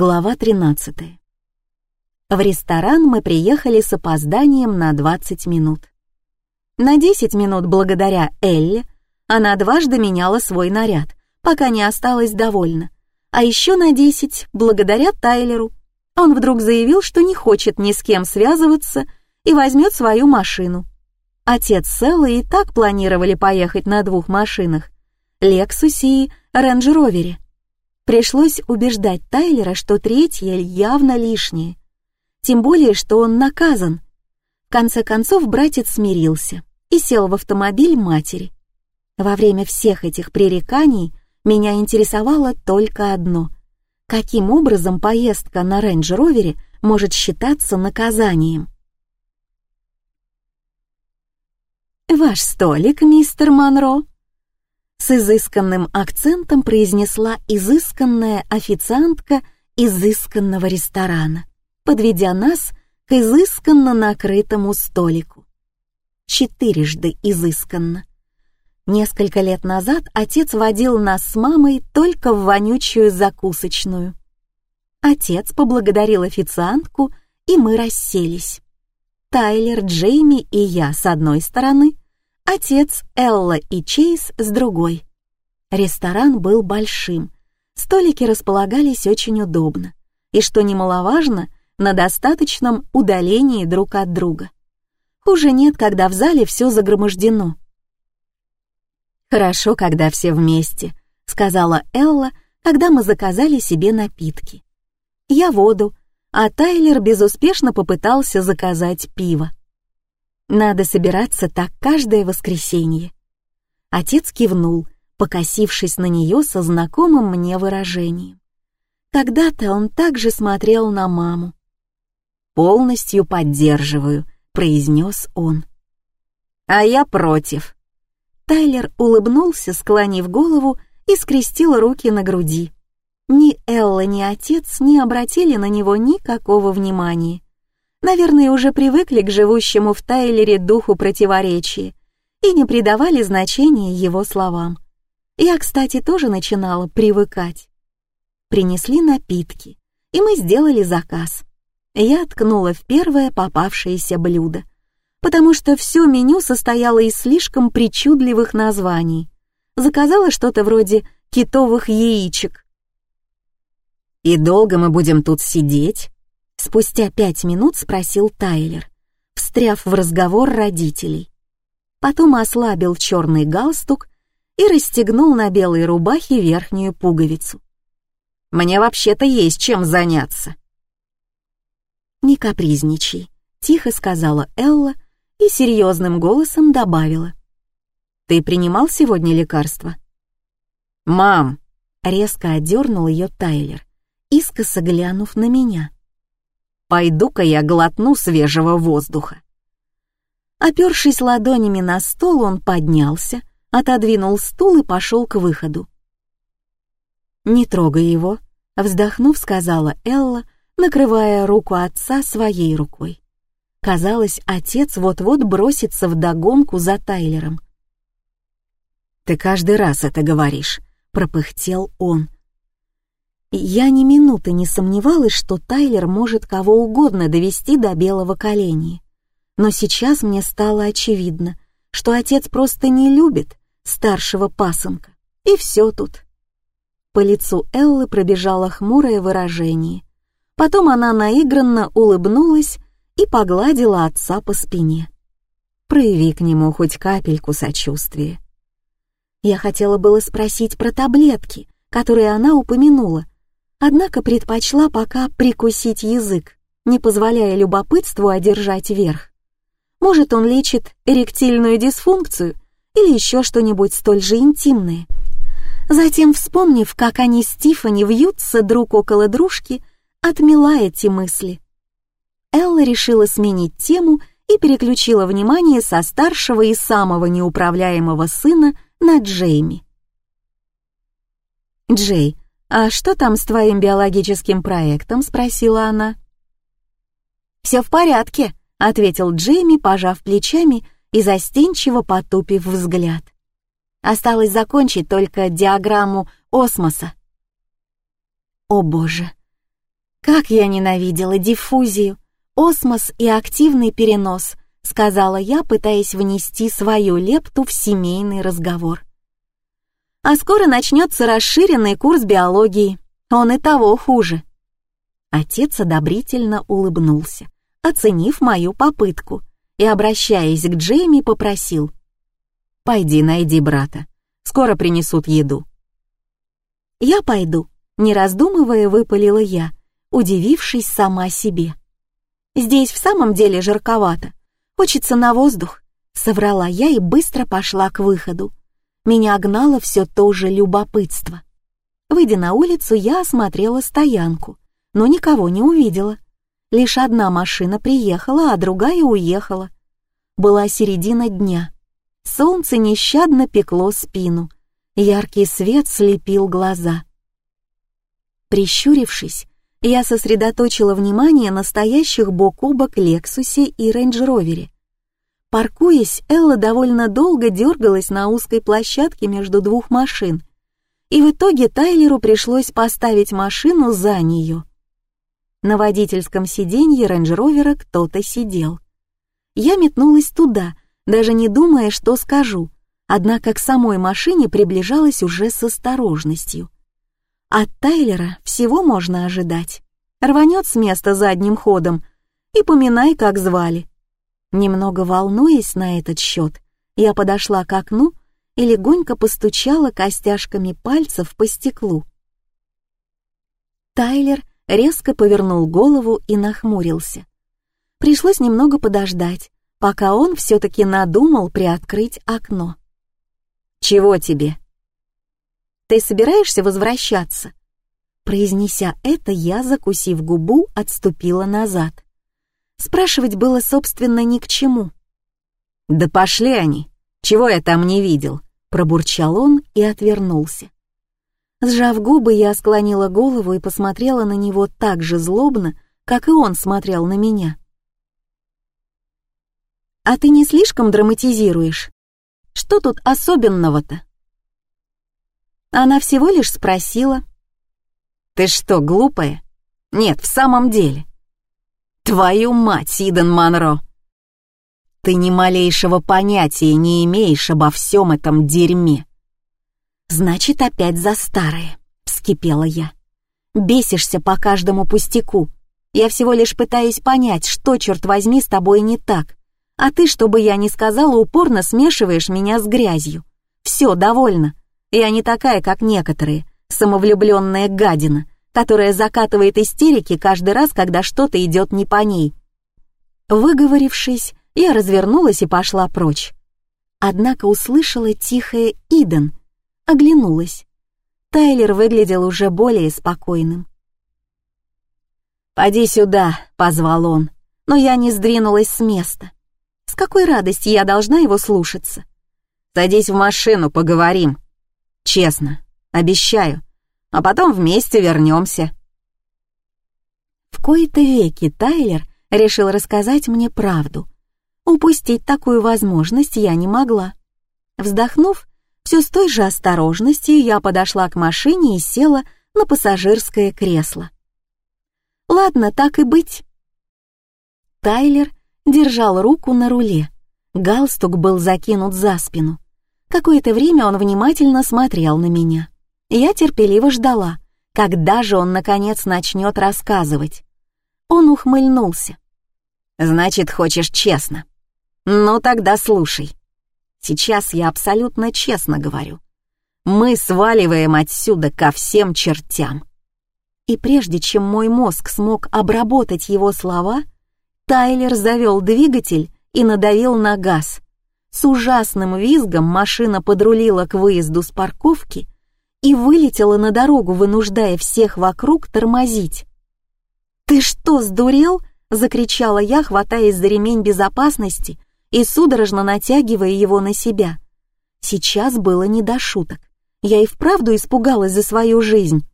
Глава 13. В ресторан мы приехали с опозданием на 20 минут. На 10 минут благодаря Элле она дважды меняла свой наряд, пока не осталась довольна. А еще на 10 благодаря Тайлеру. Он вдруг заявил, что не хочет ни с кем связываться и возьмет свою машину. Отец с Эллой и так планировали поехать на двух машинах — Лексусе и Рейндж-Ровере. Пришлось убеждать Тайлера, что третье явно лишнее. Тем более, что он наказан. В конце концов, братец смирился и сел в автомобиль матери. Во время всех этих пререканий меня интересовало только одно. Каким образом поездка на рейндж-ровере может считаться наказанием? «Ваш столик, мистер Монро», с изысканным акцентом произнесла изысканная официантка изысканного ресторана, подведя нас к изысканно накрытому столику. Четырежды изысканно. Несколько лет назад отец водил нас с мамой только в вонючую закусочную. Отец поблагодарил официантку, и мы расселись. Тайлер, Джейми и я с одной стороны — Отец, Элла и Чейз с другой. Ресторан был большим, столики располагались очень удобно, и, что немаловажно, на достаточном удалении друг от друга. Хуже нет, когда в зале все загромождено. «Хорошо, когда все вместе», — сказала Элла, когда мы заказали себе напитки. Я воду, а Тайлер безуспешно попытался заказать пиво. Надо собираться так каждое воскресенье. Отец кивнул, покосившись на нее со знакомым мне выражением. Когда-то он также смотрел на маму. «Полностью поддерживаю», — произнес он. «А я против». Тайлер улыбнулся, склонив голову и скрестил руки на груди. Ни Элла, ни отец не обратили на него никакого внимания. Наверное, уже привыкли к живущему в Тайлере духу противоречия и не придавали значения его словам. Я, кстати, тоже начинала привыкать. Принесли напитки, и мы сделали заказ. Я ткнула в первое попавшееся блюдо, потому что все меню состояло из слишком причудливых названий. Заказала что-то вроде китовых яичек. «И долго мы будем тут сидеть?» Спустя пять минут спросил Тайлер, встряв в разговор родителей. Потом ослабил черный галстук и расстегнул на белой рубахе верхнюю пуговицу. «Мне вообще-то есть чем заняться». «Не капризничай», — тихо сказала Элла и серьезным голосом добавила. «Ты принимал сегодня лекарство?» «Мам!» — резко одернул ее Тайлер, искоса глянув на меня. Пойду-ка я глотну свежего воздуха. Опершись ладонями на стол, он поднялся, отодвинул стул и пошел к выходу. «Не трогай его», — вздохнув, сказала Элла, накрывая руку отца своей рукой. Казалось, отец вот-вот бросится в догонку за Тайлером. «Ты каждый раз это говоришь», — пропыхтел он. Я ни минуты не сомневалась, что Тайлер может кого угодно довести до белого коленя. Но сейчас мне стало очевидно, что отец просто не любит старшего пасынка. И все тут. По лицу Эллы пробежало хмурое выражение. Потом она наигранно улыбнулась и погладила отца по спине. Прояви к нему хоть капельку сочувствия. Я хотела было спросить про таблетки, которые она упомянула, однако предпочла пока прикусить язык, не позволяя любопытству одержать верх. Может, он лечит эректильную дисфункцию или еще что-нибудь столь же интимное. Затем, вспомнив, как они с Тиффани вьются друг около дружки, отмела эти мысли. Элла решила сменить тему и переключила внимание со старшего и самого неуправляемого сына на Джейми. «Джей, «А что там с твоим биологическим проектом?» — спросила она. «Все в порядке», — ответил Джейми, пожав плечами и застенчиво потупив взгляд. «Осталось закончить только диаграмму осмоса». «О боже, Как я ненавидела диффузию, осмос и активный перенос, сказала я, пытаясь внести свою лепту в семейный разговор. А скоро начнется расширенный курс биологии. Он и того хуже. Отец одобрительно улыбнулся, оценив мою попытку, и, обращаясь к Джейми, попросил. «Пойди, найди брата. Скоро принесут еду». «Я пойду», — не раздумывая, выпалила я, удивившись сама себе. «Здесь в самом деле жарковато. Хочется на воздух», — соврала я и быстро пошла к выходу. Меня гнало все то же любопытство. Выйдя на улицу, я осмотрела стоянку, но никого не увидела. Лишь одна машина приехала, а другая уехала. Была середина дня. Солнце нещадно пекло спину. Яркий свет слепил глаза. Прищурившись, я сосредоточила внимание на стоящих бок о бок Лексусе и Рейндж-Ровере. Паркуясь, Элла довольно долго дергалась на узкой площадке между двух машин, и в итоге Тайлеру пришлось поставить машину за нее. На водительском сиденье рейндж-ровера кто-то сидел. Я метнулась туда, даже не думая, что скажу, однако к самой машине приближалась уже с осторожностью. От Тайлера всего можно ожидать. Рванет с места задним ходом и поминай, как звали. Немного волнуясь на этот счет, я подошла к окну и легонько постучала костяшками пальцев по стеклу. Тайлер резко повернул голову и нахмурился. Пришлось немного подождать, пока он все-таки надумал приоткрыть окно. «Чего тебе?» «Ты собираешься возвращаться?» Произнеся это, я, закусив губу, отступила назад. Спрашивать было, собственно, ни к чему. «Да пошли они! Чего я там не видел?» Пробурчал он и отвернулся. Сжав губы, я склонила голову и посмотрела на него так же злобно, как и он смотрел на меня. «А ты не слишком драматизируешь? Что тут особенного-то?» Она всего лишь спросила. «Ты что, глупая? Нет, в самом деле. Твою мать, Сиден Монро! Ты ни малейшего понятия не имеешь обо всем этом дерьме. Значит, опять за старое, вскипела я. Бесишься по каждому пустяку. Я всего лишь пытаюсь понять, что, черт возьми, с тобой не так. А ты, чтобы я не сказала, упорно смешиваешь меня с грязью. Все, довольно. Я не такая, как некоторые, самовлюбленная гадина, которая закатывает истерики каждый раз, когда что-то идет не по ней. Выговорившись, я развернулась и пошла прочь. Однако услышала тихое «Иден», оглянулась. Тайлер выглядел уже более спокойным. «Поди сюда», — позвал он, но я не сдвинулась с места. С какой радости я должна его слушаться? «Садись в машину, поговорим. Честно, обещаю, а потом вместе вернемся. В кои-то веки Тайлер решил рассказать мне правду. Упустить такую возможность я не могла. Вздохнув, все с той же осторожностью я подошла к машине и села на пассажирское кресло. Ладно, так и быть. Тайлер держал руку на руле. Галстук был закинут за спину. Какое-то время он внимательно смотрел на меня. Я терпеливо ждала, когда же он, наконец, начнет рассказывать. Он ухмыльнулся. «Значит, хочешь честно? Ну, тогда слушай. Сейчас я абсолютно честно говорю. Мы сваливаем отсюда ко всем чертям». И прежде чем мой мозг смог обработать его слова, Тайлер завел двигатель и надавил на газ. С ужасным визгом машина подрулила к выезду с парковки и вылетела на дорогу, вынуждая всех вокруг тормозить. «Ты что, сдурел?» — закричала я, хватаясь за ремень безопасности и судорожно натягивая его на себя. Сейчас было не до шуток. Я и вправду испугалась за свою жизнь.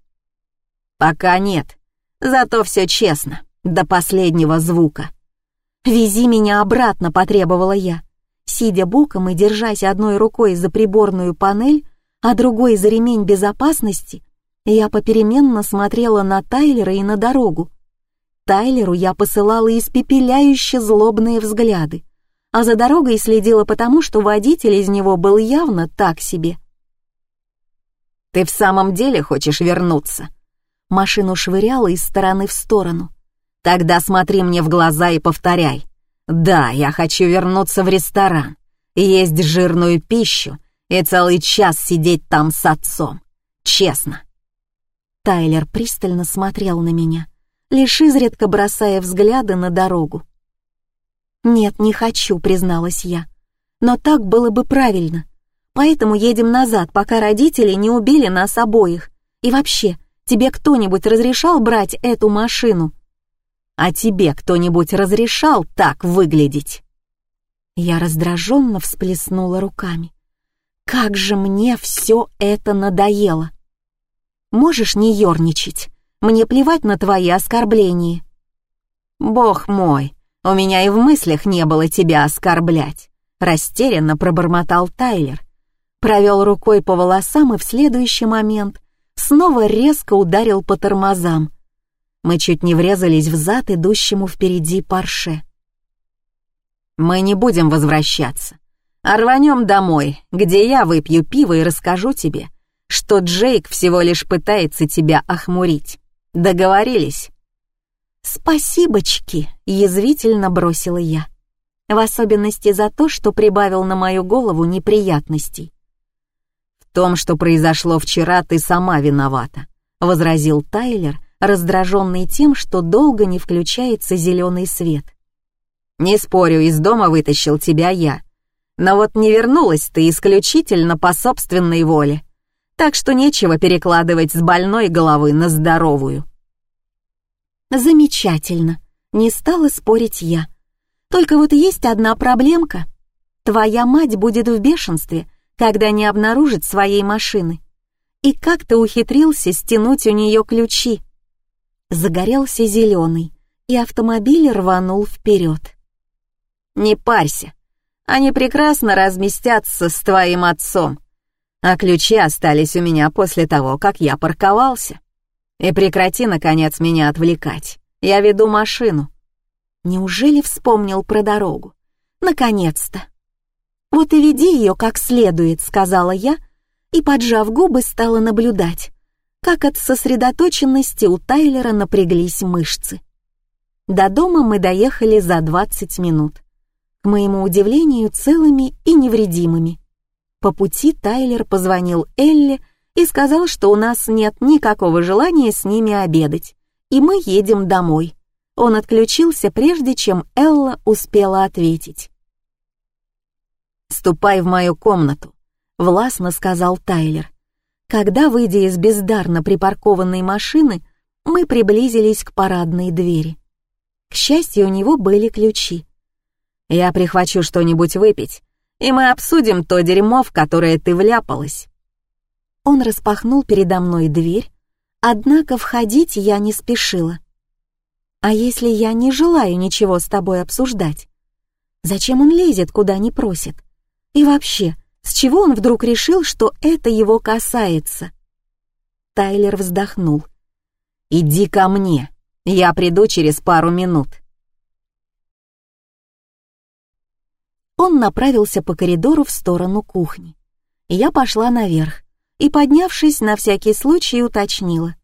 «Пока нет. Зато все честно, до последнего звука». «Вези меня обратно», — потребовала я. Сидя боком и держась одной рукой за приборную панель, а другой за ремень безопасности, я попеременно смотрела на Тайлера и на дорогу. Тайлеру я посылала испепеляюще злобные взгляды, а за дорогой следила потому, что водитель из него был явно так себе. «Ты в самом деле хочешь вернуться?» Машину швыряла из стороны в сторону. «Тогда смотри мне в глаза и повторяй. Да, я хочу вернуться в ресторан, есть жирную пищу и целый час сидеть там с отцом. Честно». Тайлер пристально смотрел на меня, лишь изредка бросая взгляды на дорогу. «Нет, не хочу», — призналась я. «Но так было бы правильно. Поэтому едем назад, пока родители не убили нас обоих. И вообще, тебе кто-нибудь разрешал брать эту машину?» «А тебе кто-нибудь разрешал так выглядеть?» Я раздраженно всплеснула руками. «Как же мне все это надоело!» «Можешь не ерничать. Мне плевать на твои оскорбления». «Бог мой, у меня и в мыслях не было тебя оскорблять», — растерянно пробормотал Тайлер. Провел рукой по волосам и в следующий момент снова резко ударил по тормозам. Мы чуть не врезались в зад идущему впереди парше. «Мы не будем возвращаться, а рванем домой, где я выпью пиво и расскажу тебе, что Джейк всего лишь пытается тебя охмурить. Договорились?» «Спасибочки», — язвительно бросила я. В особенности за то, что прибавил на мою голову неприятностей. «В том, что произошло вчера, ты сама виновата», — возразил Тайлер, раздраженный тем, что долго не включается зеленый свет. «Не спорю, из дома вытащил тебя я. Но вот не вернулась ты исключительно по собственной воле. Так что нечего перекладывать с больной головы на здоровую». Замечательно, не стала спорить я. Только вот есть одна проблемка. Твоя мать будет в бешенстве, когда не обнаружит своей машины. И как ты ухитрился стянуть у нее ключи? Загорелся зеленый, и автомобиль рванул вперед. Не парься, они прекрасно разместятся с твоим отцом, а ключи остались у меня после того, как я парковался. И прекрати, наконец, меня отвлекать. Я веду машину. Неужели вспомнил про дорогу? Наконец-то. Вот и веди ее как следует, сказала я, и, поджав губы, стала наблюдать, как от сосредоточенности у Тайлера напряглись мышцы. До дома мы доехали за 20 минут. К моему удивлению, целыми и невредимыми. По пути Тайлер позвонил Элли и сказал, что у нас нет никакого желания с ними обедать, и мы едем домой. Он отключился, прежде чем Элла успела ответить. «Ступай в мою комнату», — властно сказал Тайлер. Когда, выйдя из бездарно припаркованной машины, мы приблизились к парадной двери. К счастью, у него были ключи. «Я прихвачу что-нибудь выпить, и мы обсудим то дерьмо, в которое ты вляпалась». Он распахнул передо мной дверь, однако входить я не спешила. А если я не желаю ничего с тобой обсуждать? Зачем он лезет, куда не просит? И вообще, с чего он вдруг решил, что это его касается? Тайлер вздохнул. «Иди ко мне, я приду через пару минут». Он направился по коридору в сторону кухни. Я пошла наверх и, поднявшись, на всякий случай уточнила.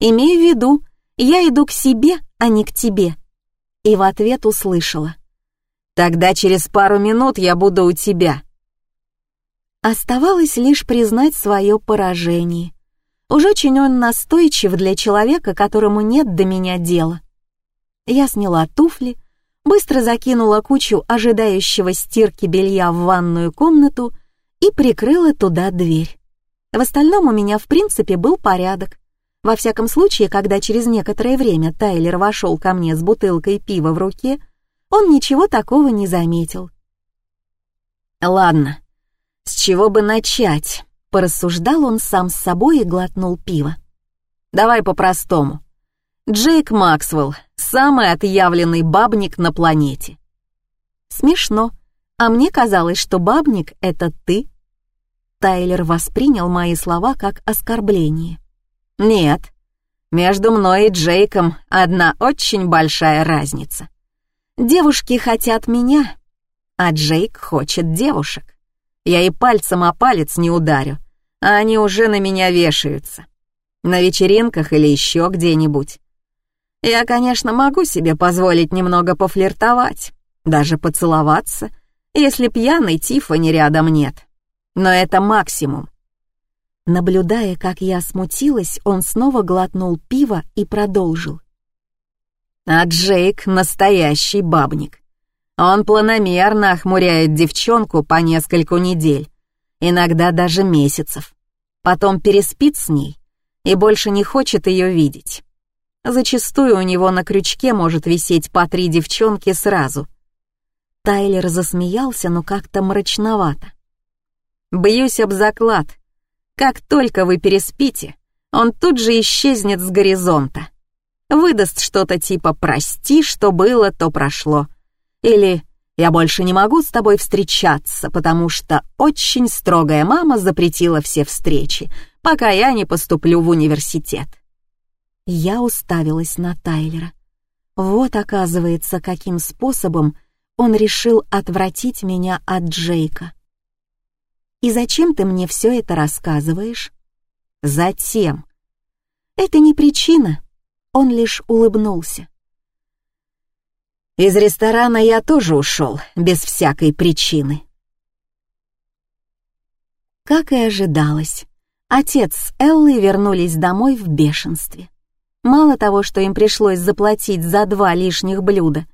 «Имей в виду, я иду к себе, а не к тебе». И в ответ услышала. «Тогда через пару минут я буду у тебя». Оставалось лишь признать свое поражение. Уж очень он настойчив для человека, которому нет до меня дела. Я сняла туфли, быстро закинула кучу ожидающего стирки белья в ванную комнату и прикрыла туда дверь. В остальном у меня в принципе был порядок. Во всяком случае, когда через некоторое время Тайлер вошел ко мне с бутылкой пива в руке, он ничего такого не заметил. «Ладно, с чего бы начать?» — порассуждал он сам с собой и глотнул пиво. «Давай по-простому. Джейк Максвелл — самый отъявленный бабник на планете». «Смешно. А мне казалось, что бабник — это ты». Тайлер воспринял мои слова как оскорбление. «Нет, Между мной и Джейком одна очень большая разница. Девушки хотят меня, а Джейк хочет девушек. Я и пальцем о палец не ударю, а они уже на меня вешаются. На вечеринках или еще где-нибудь. Я, конечно, могу себе позволить немного пофлиртовать, даже поцеловаться, если пьяный Тиффани рядом нет. Но это максимум. Наблюдая, как я смутилась, он снова глотнул пиво и продолжил. А Джейк — настоящий бабник. Он планомерно охмуряет девчонку по нескольку недель, иногда даже месяцев. Потом переспит с ней и больше не хочет ее видеть. Зачастую у него на крючке может висеть по три девчонки сразу. Тайлер засмеялся, но как-то мрачновато. «Бьюсь об заклад. Как только вы переспите, он тут же исчезнет с горизонта. Выдаст что-то типа «прости, что было, то прошло». Или «я больше не могу с тобой встречаться, потому что очень строгая мама запретила все встречи, пока я не поступлю в университет». Я уставилась на Тайлера. Вот, оказывается, каким способом он решил отвратить меня от Джейка. «И зачем ты мне все это рассказываешь?» «Затем». «Это не причина». Он лишь улыбнулся. «Из ресторана я тоже ушел, без всякой причины». Как и ожидалось, отец с Эллой вернулись домой в бешенстве. Мало того, что им пришлось заплатить за два лишних блюда,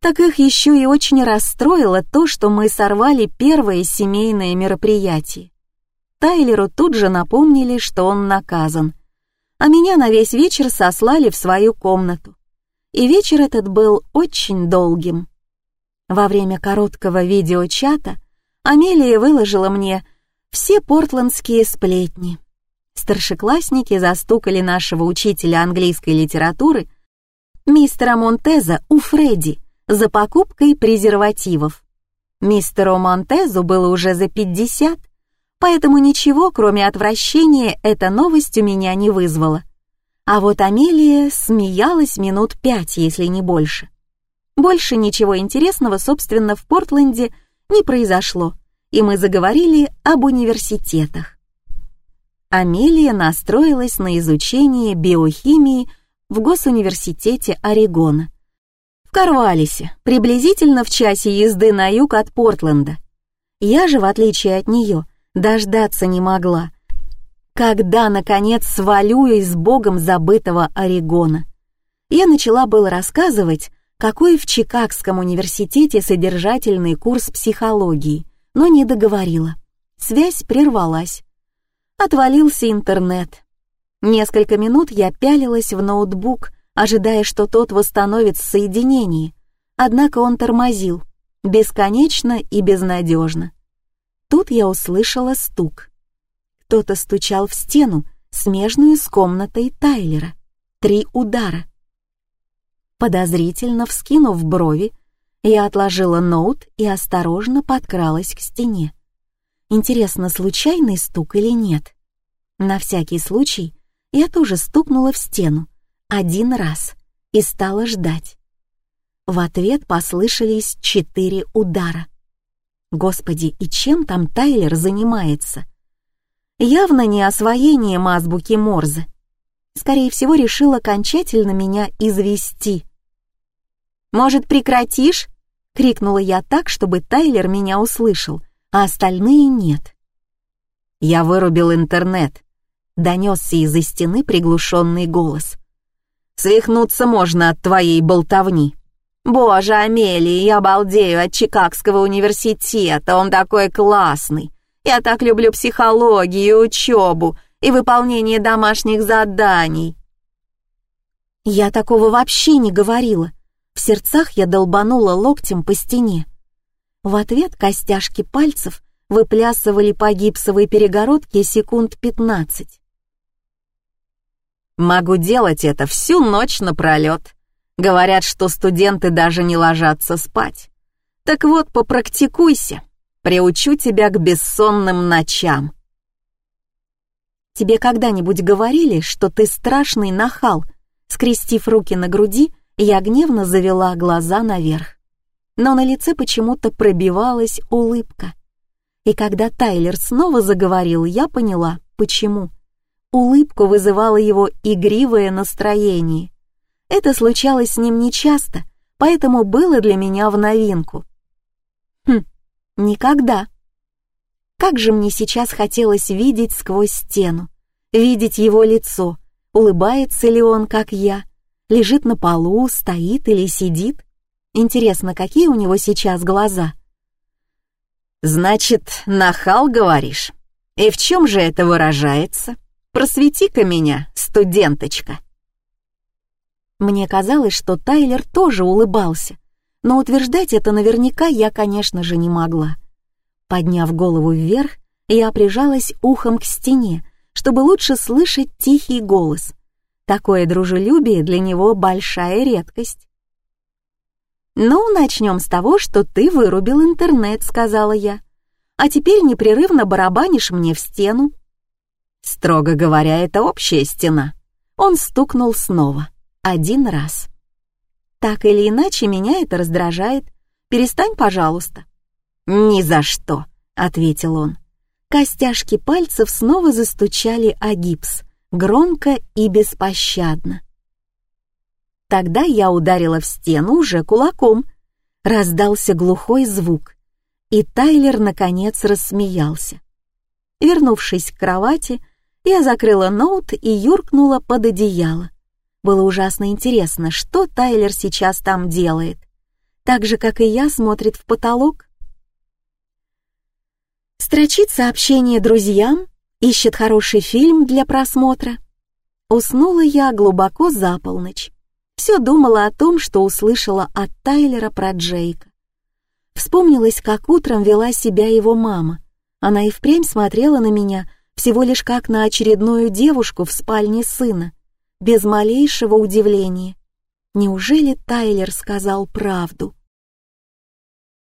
так их еще и очень расстроило то, что мы сорвали первое семейное мероприятие. Тайлеру тут же напомнили, что он наказан, а меня на весь вечер сослали в свою комнату. И вечер этот был очень долгим. Во время короткого видеочата Амелия выложила мне все портландские сплетни старшеклассники застукали нашего учителя английской литературы, мистера Монтеза, у Фредди за покупкой презервативов. Мистеру Монтезу было уже за 50, поэтому ничего, кроме отвращения, эта новость у меня не вызвала. А вот Амелия смеялась минут пять, если не больше. Больше ничего интересного, собственно, в Портленде не произошло, и мы заговорили об университетах. Амелия настроилась на изучение биохимии в Госуниверситете Орегона. В Карвалисе, приблизительно в часе езды на юг от Портленда. Я же, в отличие от нее, дождаться не могла. Когда, наконец, свалю из богом забытого Орегона. Я начала было рассказывать, какой в Чикагском университете содержательный курс психологии, но не договорила. Связь прервалась отвалился интернет. Несколько минут я пялилась в ноутбук, ожидая, что тот восстановит соединение, однако он тормозил, бесконечно и безнадежно. Тут я услышала стук. Кто-то стучал в стену, смежную с комнатой Тайлера. Три удара. Подозрительно вскинув брови, я отложила ноут и осторожно подкралась к стене. Интересно, случайный стук или нет? На всякий случай я тоже стукнула в стену один раз и стала ждать. В ответ послышались четыре удара. Господи, и чем там Тайлер занимается? Явно не освоением азбуки Морзе. Скорее всего, решил окончательно меня извести. «Может, прекратишь?» — крикнула я так, чтобы Тайлер меня услышал, а остальные нет. «Я вырубил интернет», — донесся из-за стены приглушенный голос. «Свихнуться можно от твоей болтовни». «Боже, Амелия, я балдею от Чикагского университета, он такой классный. Я так люблю психологию, учебу и выполнение домашних заданий». Я такого вообще не говорила. В сердцах я долбанула локтем по стене. В ответ костяшки пальцев выплясывали по гипсовой перегородке секунд пятнадцать. «Могу делать это всю ночь напролет. Говорят, что студенты даже не ложатся спать. Так вот, попрактикуйся, приучу тебя к бессонным ночам». Тебе когда-нибудь говорили, что ты страшный нахал?» Скрестив руки на груди, я гневно завела глаза наверх. Но на лице почему-то пробивалась улыбка. И когда Тайлер снова заговорил, я поняла, почему. Улыбку вызывало его игривое настроение. Это случалось с ним нечасто, поэтому было для меня в новинку. Хм, никогда. Как же мне сейчас хотелось видеть сквозь стену, видеть его лицо, улыбается ли он, как я, лежит на полу, стоит или сидит. Интересно, какие у него сейчас глаза? «Значит, нахал, говоришь? И в чем же это выражается? Просвети-ка меня, студенточка!» Мне казалось, что Тайлер тоже улыбался, но утверждать это наверняка я, конечно же, не могла. Подняв голову вверх, я прижалась ухом к стене, чтобы лучше слышать тихий голос. Такое дружелюбие для него большая редкость. «Ну, начнем с того, что ты вырубил интернет», — сказала я. «А теперь непрерывно барабанишь мне в стену». Строго говоря, это общая стена. Он стукнул снова один раз. Так или иначе, меня это раздражает. Перестань, пожалуйста. «Ни за что», — ответил он. Костяшки пальцев снова застучали о гипс, громко и беспощадно. Тогда я ударила в стену уже кулаком. Раздался глухой звук, и Тайлер, наконец, рассмеялся. Вернувшись к кровати, я закрыла ноут и юркнула под одеяло. Было ужасно интересно, что Тайлер сейчас там делает. Так же, как и я, смотрит в потолок. Строчит сообщение друзьям, ищет хороший фильм для просмотра. Уснула я глубоко за полночь. Все думала о том, что услышала от Тайлера про Джейка. Вспомнилось, как утром вела себя его мама. Она и впрямь смотрела на меня всего лишь как на очередную девушку в спальне сына без малейшего удивления. Неужели Тайлер сказал правду?